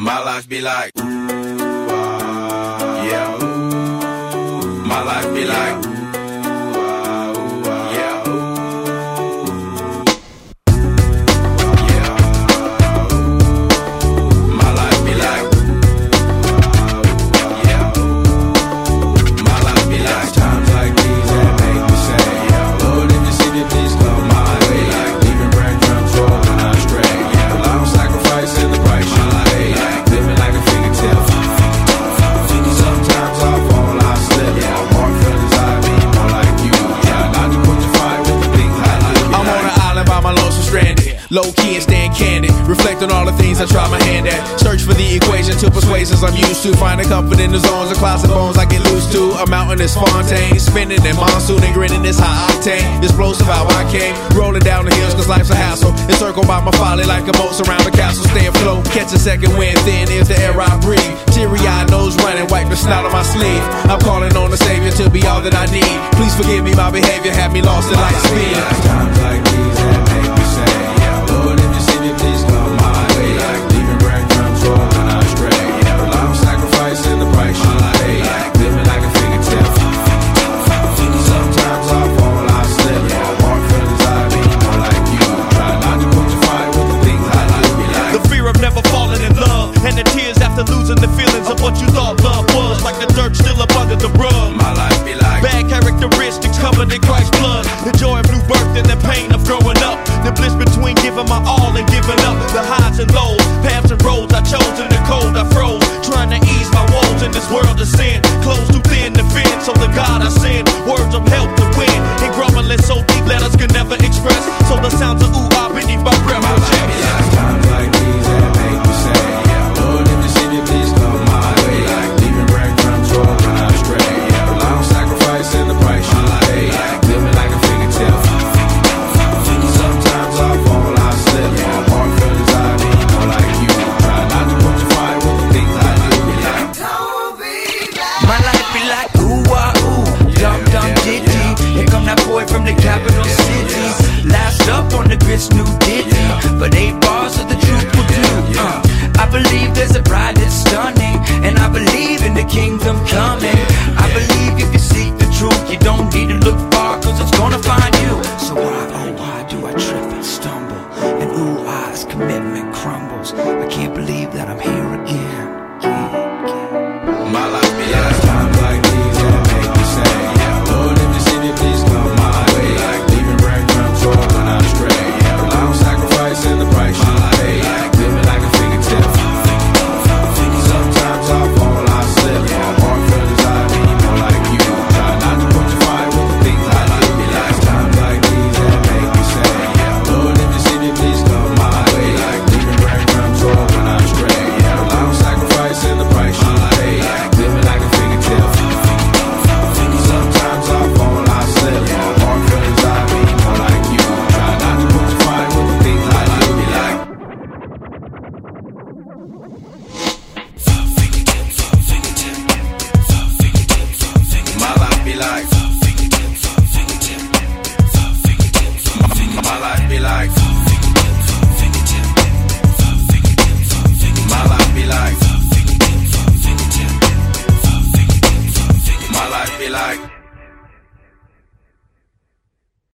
My life be like, ooh, ah, yeah, ooh. My life be like, Low key and staying candid. Reflect on all the things I try my hand at. Search for the equation to persuasions I'm used to. Finding comfort in the zones of and bones I get loose to. A mountain is Fontaine. Spinning in monsoon and grinning this high octane. Explosive how I came. Rolling down the hills cause life's a hassle. Encircled by my folly like a moat around the castle. Stay afloat. Catch a second wind thin is the air I breathe. Teary eyed nose running. Wipe the snout on my sleeve. I'm calling on the Savior to be all that I need. Please forgive me my behavior. Had me lost in light speed. Times like That boy from the capital city. Last up on the grits, new ditty. But eight bars of the truth will do. Uh. I believe there's a pride that's stunning. And I believe in the kingdom coming. I believe if you seek the truth, you don't need to look far, cause it's gonna find you. So why?